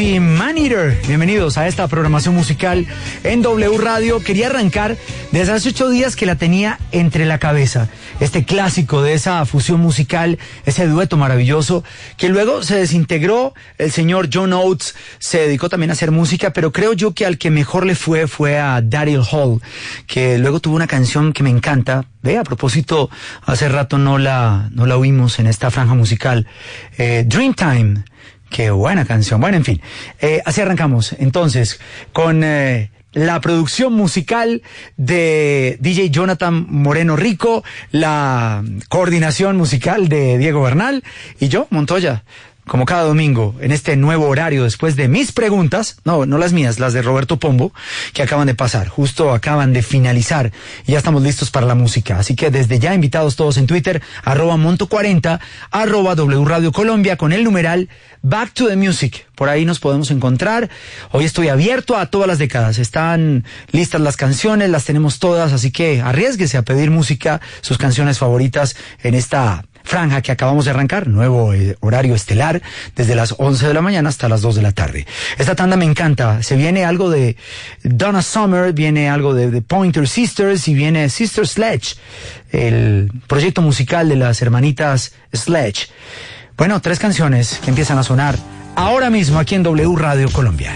Bienvenidos a esta programación musical en W Radio. Quería arrancar desde hace ocho días que la tenía entre la cabeza. Este clásico de esa fusión musical, ese dueto maravilloso, que luego se desintegró. El señor John Oates se dedicó también a hacer música, pero creo yo que al que mejor le fue fue a Daryl Hall, que luego tuvo una canción que me encanta. Ve, a propósito, hace rato no la, no la oímos en esta franja musical. Eh, Dreamtime Qué buena canción. Bueno, en fin, eh, así arrancamos. Entonces, con eh, la producción musical de DJ Jonathan Moreno Rico, la coordinación musical de Diego Bernal y yo, Montoya como cada domingo, en este nuevo horario, después de mis preguntas, no, no las mías, las de Roberto Pombo, que acaban de pasar, justo acaban de finalizar, y ya estamos listos para la música. Así que desde ya invitados todos en Twitter, arroba Monto40, arroba W Radio Colombia, con el numeral Back to the Music. Por ahí nos podemos encontrar. Hoy estoy abierto a todas las décadas. Están listas las canciones, las tenemos todas, así que arriesguese a pedir música, sus canciones favoritas en esta franja que acabamos de arrancar, nuevo eh, horario estelar, desde las 11 de la mañana hasta las 2 de la tarde. Esta tanda me encanta, se viene algo de Donna Summer, viene algo de, The Pointer Sisters y viene Sister Sledge, el proyecto musical de las hermanitas Sledge. Bueno, tres canciones que empiezan a sonar ahora mismo aquí en W Radio Colombia.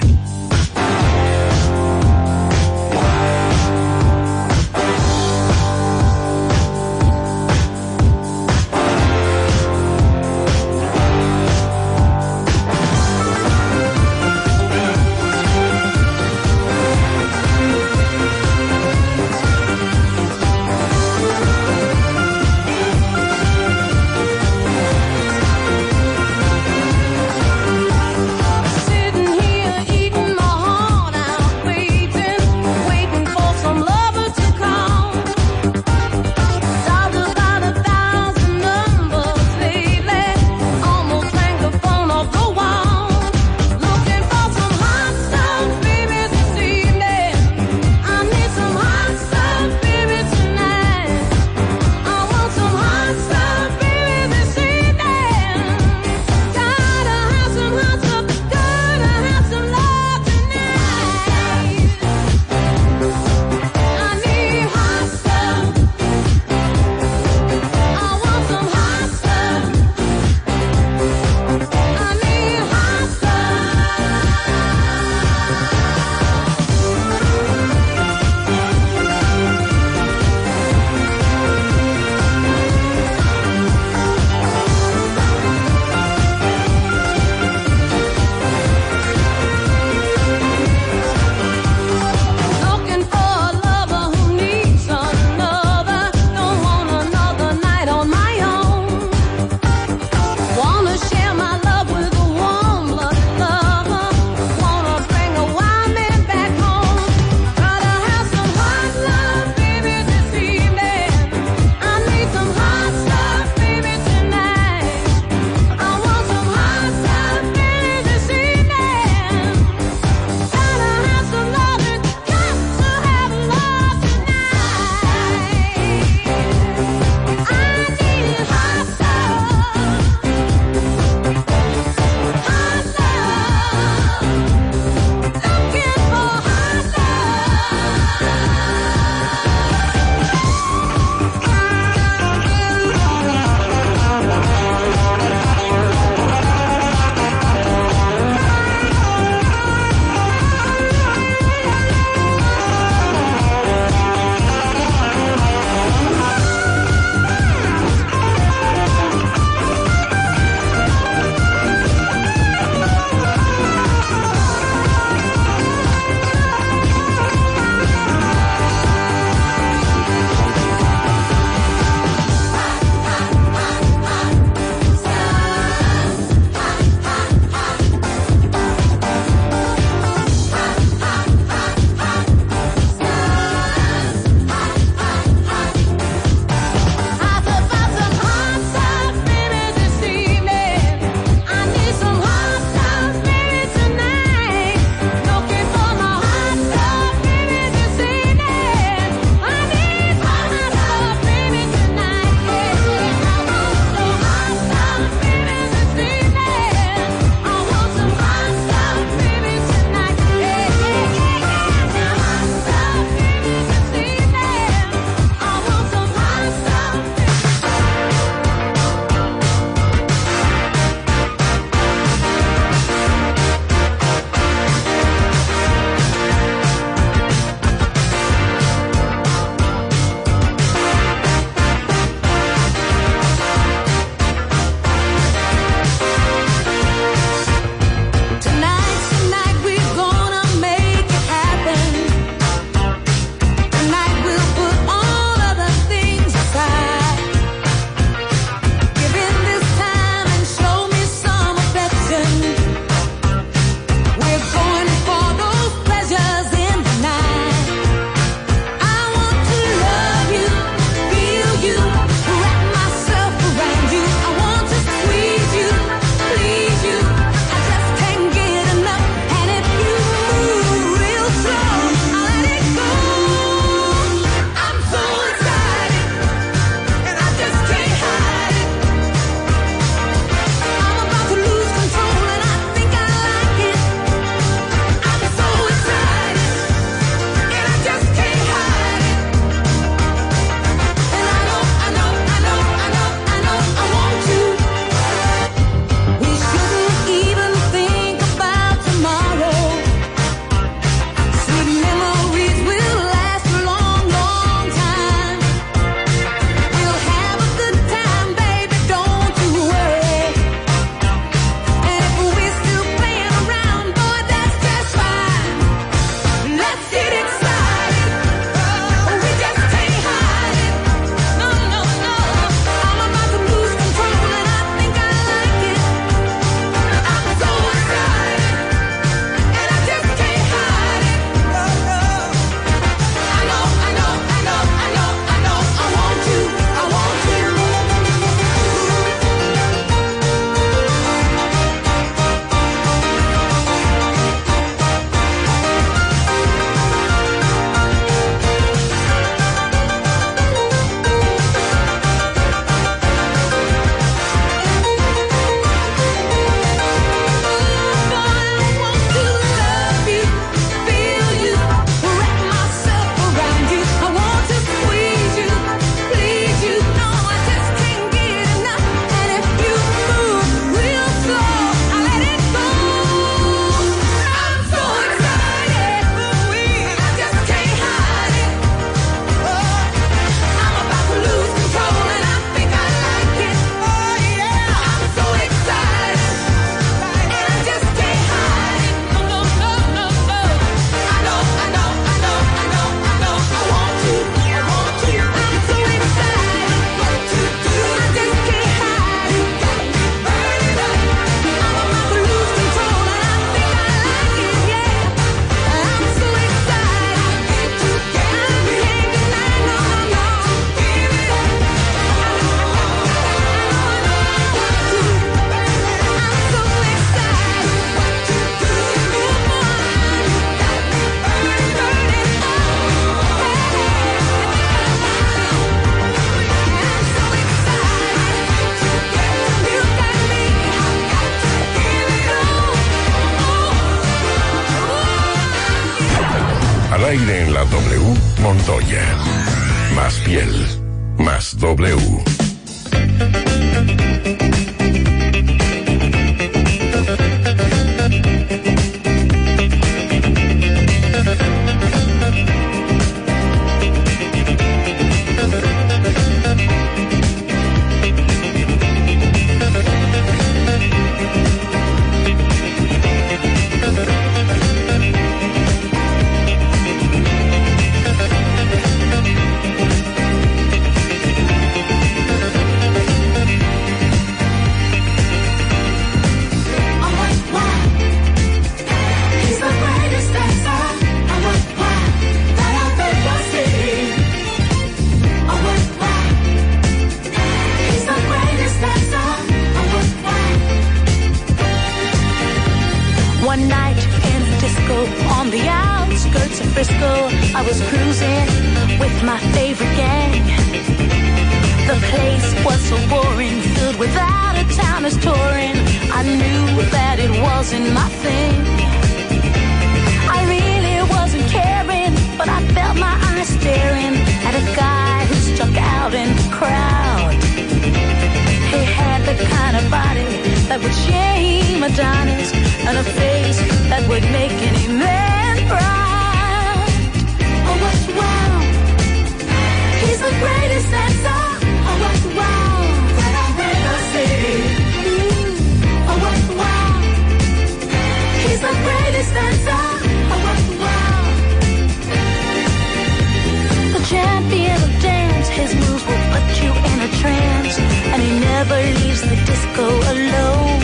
just go alone.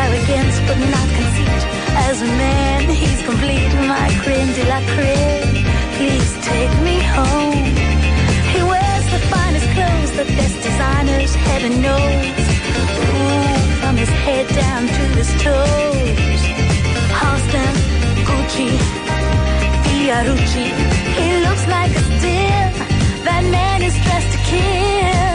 Arrogance, but not conceit. As a man, he's complete. My creme de la creme. Please take me home. He wears the finest clothes, the best designers, heaven knows. Ooh, from his head down to his toes. Halston, Gucci, Fiorucci. He looks like a steal. That man is dressed to kill.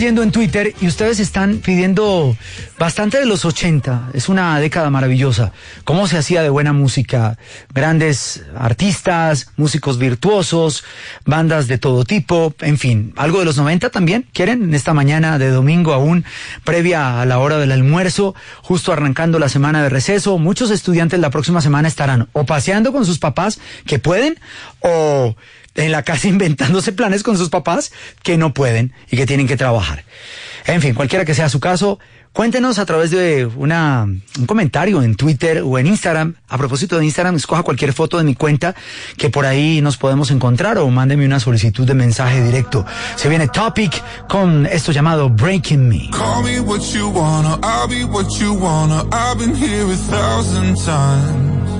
Leyendo en Twitter y ustedes están pidiendo bastante de los 80. Es una década maravillosa. ¿Cómo se hacía de buena música? Grandes artistas, músicos virtuosos, bandas de todo tipo, en fin. ¿Algo de los 90 también? ¿Quieren? En esta mañana de domingo aún, previa a la hora del almuerzo, justo arrancando la semana de receso, muchos estudiantes la próxima semana estarán o paseando con sus papás, que pueden, o en la casa inventándose planes con sus papás que no pueden y que tienen que trabajar. En fin, cualquiera que sea su caso, cuéntenos a través de una, un comentario en Twitter o en Instagram. A propósito de Instagram, escoja cualquier foto de mi cuenta que por ahí nos podemos encontrar o mándeme una solicitud de mensaje directo. Se viene Topic con esto llamado Breaking Me. Call me what you wanna, I'll be what you wanna. I've been here a thousand times.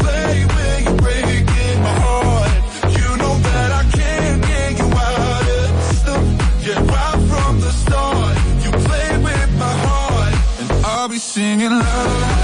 singing love.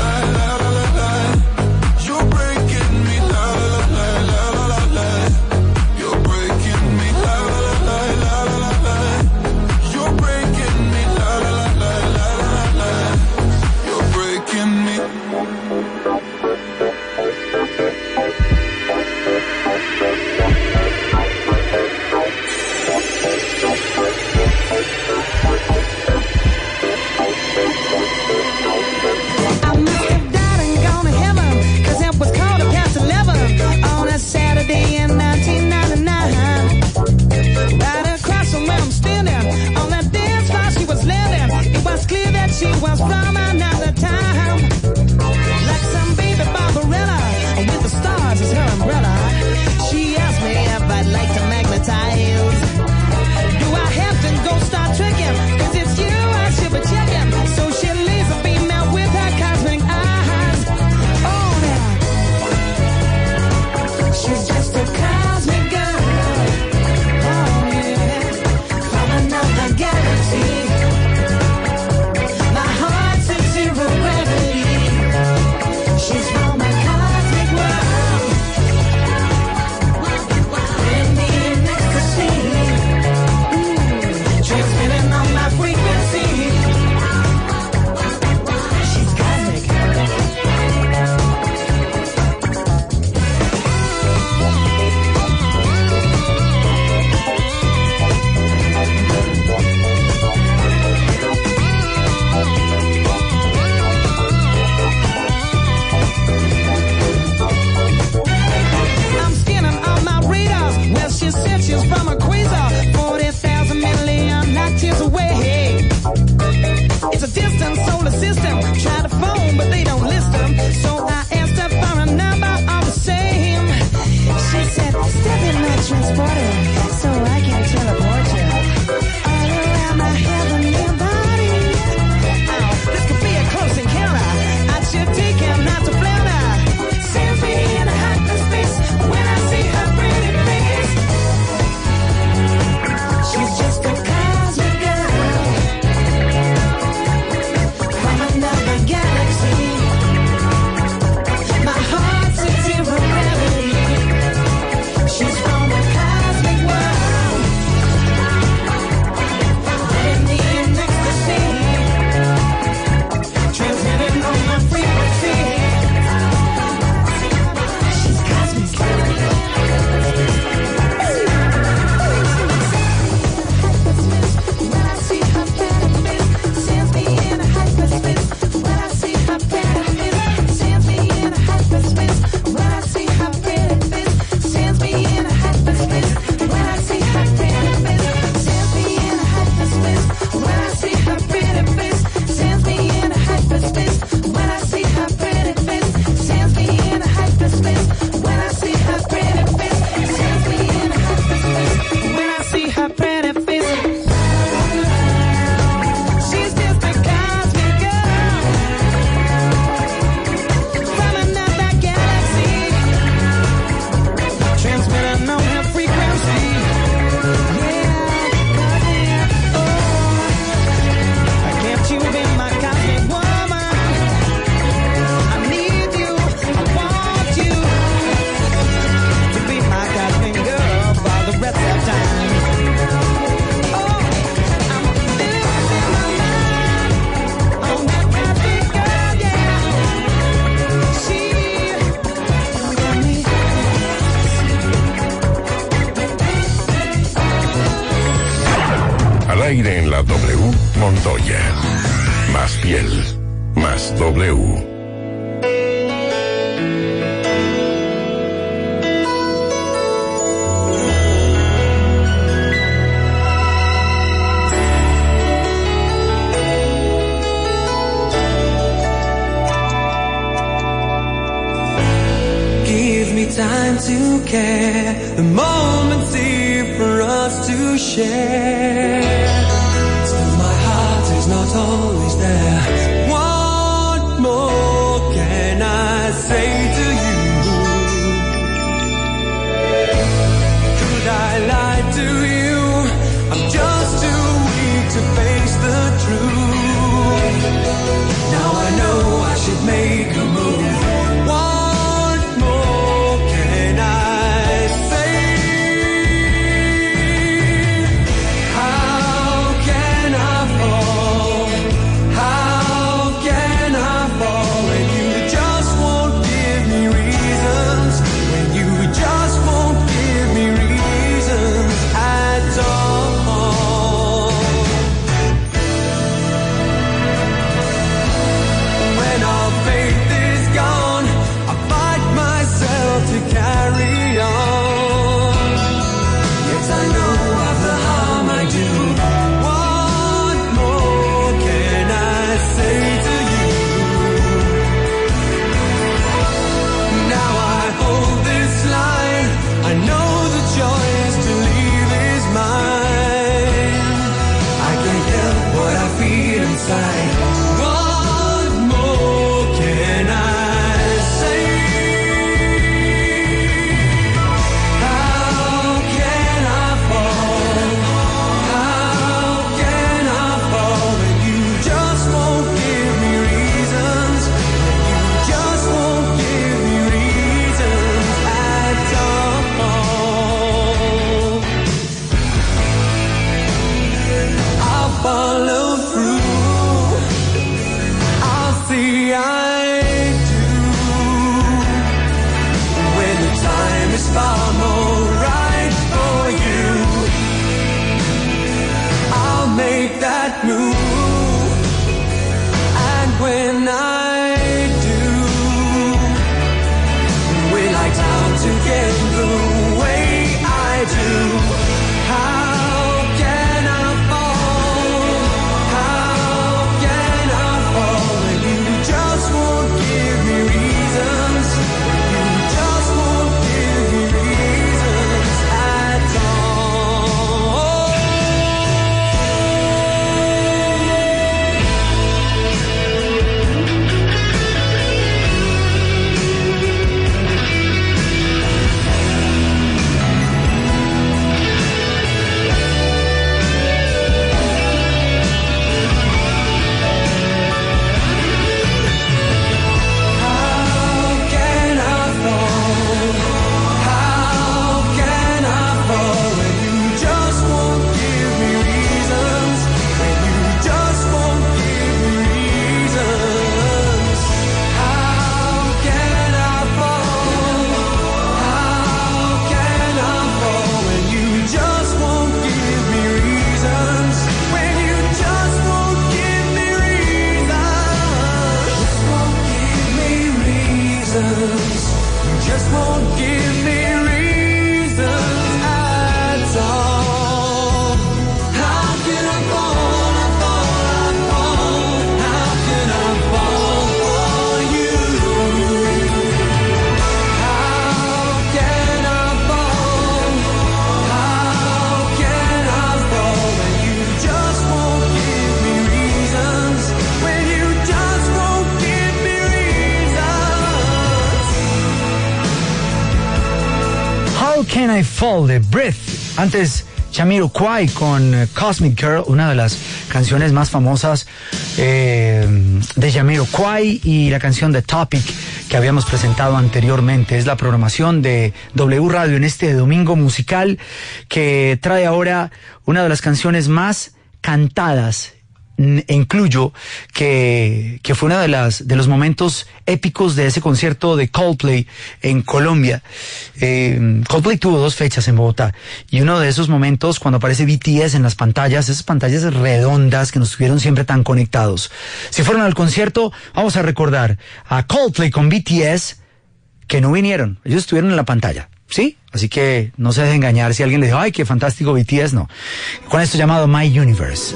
antes Kwai con eh, Cosmic Girl, una de las canciones más famosas eh, de de Kwai y la canción de Topic que habíamos presentado anteriormente. Es la programación de W Radio en este domingo musical que trae ahora una de las canciones más cantadas incluyo que, que fue uno de, las, de los momentos épicos de ese concierto de Coldplay en Colombia. Eh, Coldplay tuvo dos fechas en Bogotá y uno de esos momentos cuando aparece BTS en las pantallas, esas pantallas redondas que nos tuvieron siempre tan conectados. Si fueron al concierto, vamos a recordar a Coldplay con BTS que no vinieron, ellos estuvieron en la pantalla. ¿Sí? Así que no se deje engañar si alguien le dijo, ay, qué fantástico BTS, no. Con esto llamado My Universe.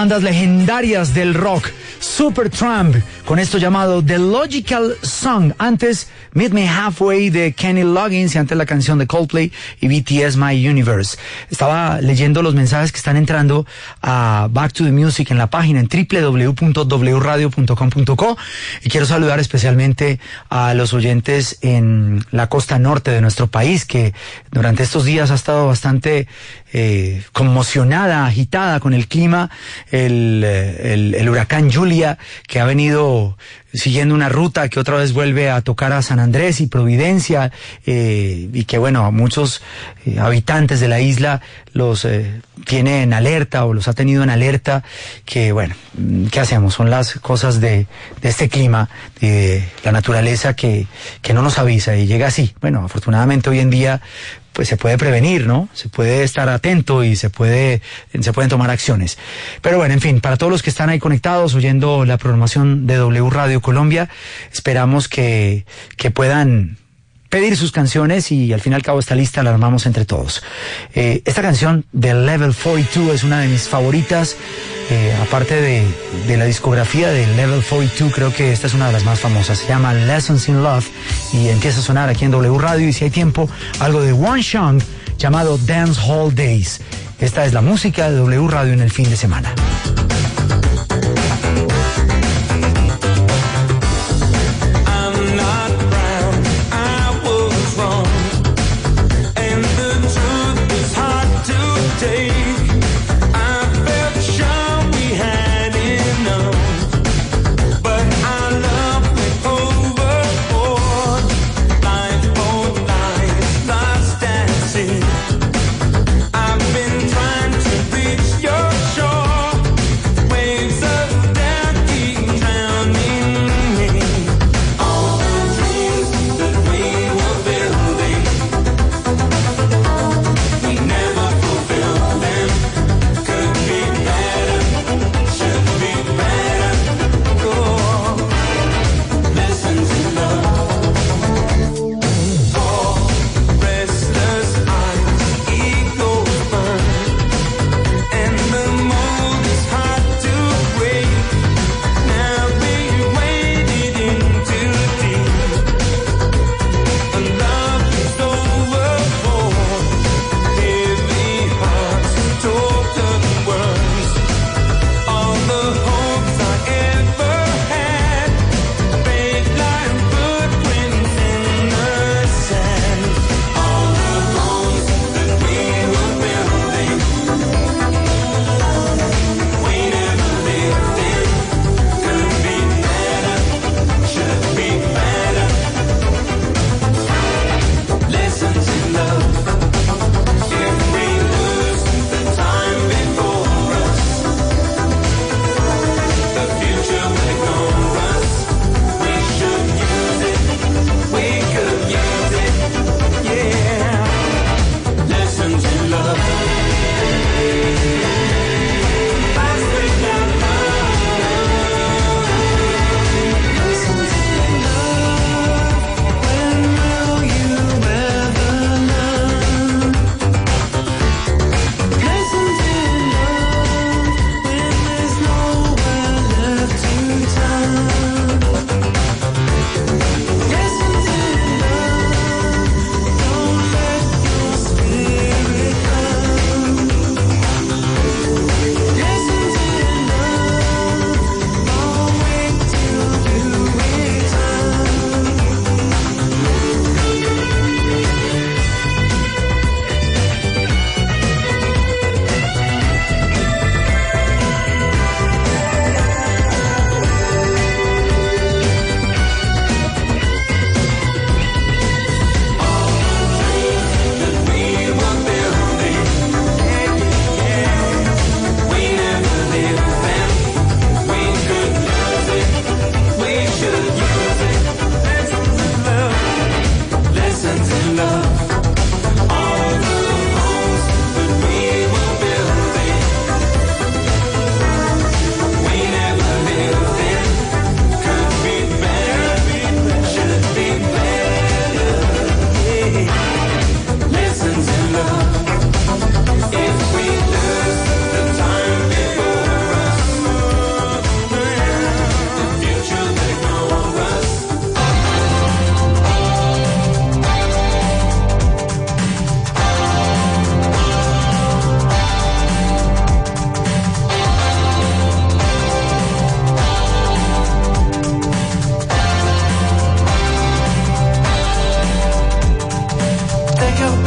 Bandas legendarias del rock, Supertramp, con esto llamado The Logical Song. Antes, Meet Me Halfway de Kenny Loggins y antes la canción de Coldplay y BTS My Universe. Estaba leyendo los mensajes que están entrando Back to the Music en la página en www.wradio.com.co y quiero saludar especialmente a los oyentes en la costa norte de nuestro país que durante estos días ha estado bastante eh, conmocionada, agitada con el clima, el, el, el huracán Julia que ha venido siguiendo una ruta que otra vez vuelve a tocar a San Andrés y Providencia eh, y que bueno, a muchos eh, habitantes de la isla los eh, tiene en alerta o los ha tenido en alerta, que bueno, mm, ¿qué hacemos? Son las cosas de, de este clima, de la naturaleza que, que no nos avisa y llega así. Bueno, afortunadamente hoy en día pues se puede prevenir, ¿no? Se puede estar atento y se puede se pueden tomar acciones. Pero bueno, en fin, para todos los que están ahí conectados oyendo la programación de W Radio Colombia, esperamos que que puedan pedir sus canciones y al fin y al cabo esta lista la armamos entre todos. Eh, esta canción de Level 42 es una de mis favoritas. Eh, aparte de, de, la discografía de Level 42, creo que esta es una de las más famosas. Se llama Lessons in Love y empieza a sonar aquí en W Radio y si hay tiempo, algo de One Shang llamado Dance Hall Days. Esta es la música de W Radio en el fin de semana.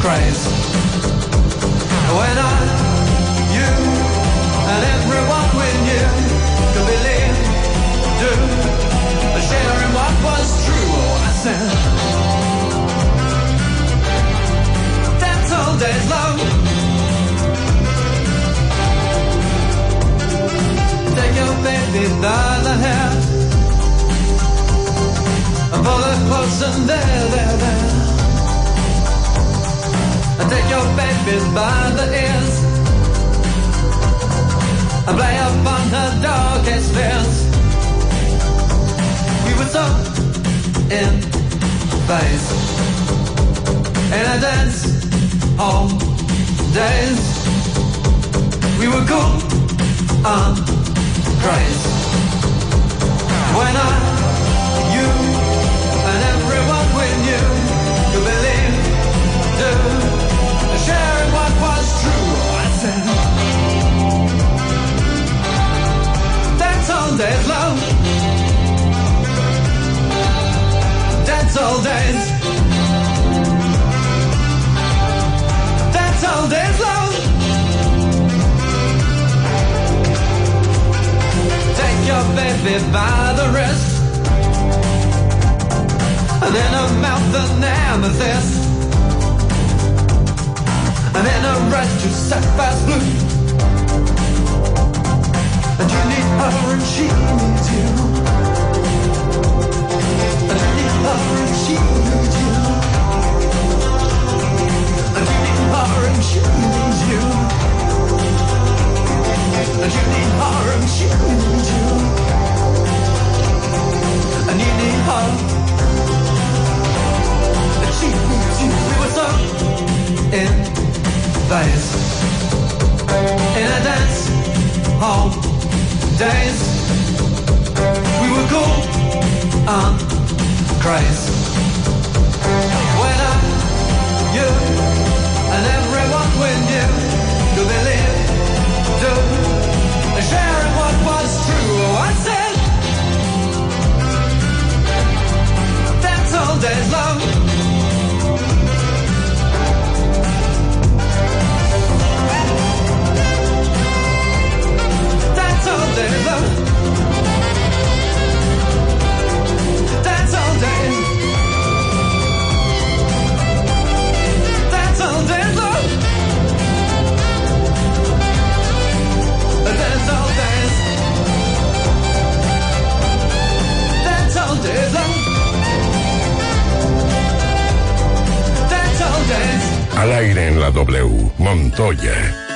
craze. When I, you, and everyone we knew could believe, do, sharing what was true. Oh, I said, that's all days long. Take your baby by the hair and pull her close and there, there, there. Take your babies by the ears and play upon her darkest fears. We were so in phase in a dance hall days. We were cool and crazy when I, that's love. That's all days. That's all days, love. Take your baby by the wrist and then her mouth an amethyst and then her red to sapphire blue and you need her and she needs you and you need her and she needs you and you need her and she needs you and you need her and she needs you and you need her and she needs you we were so in phase in a dance hall days we were cool and crazy. When I you and everyone we knew could believe do sharing what was true? Oh, I said that's all days love W. Montoya.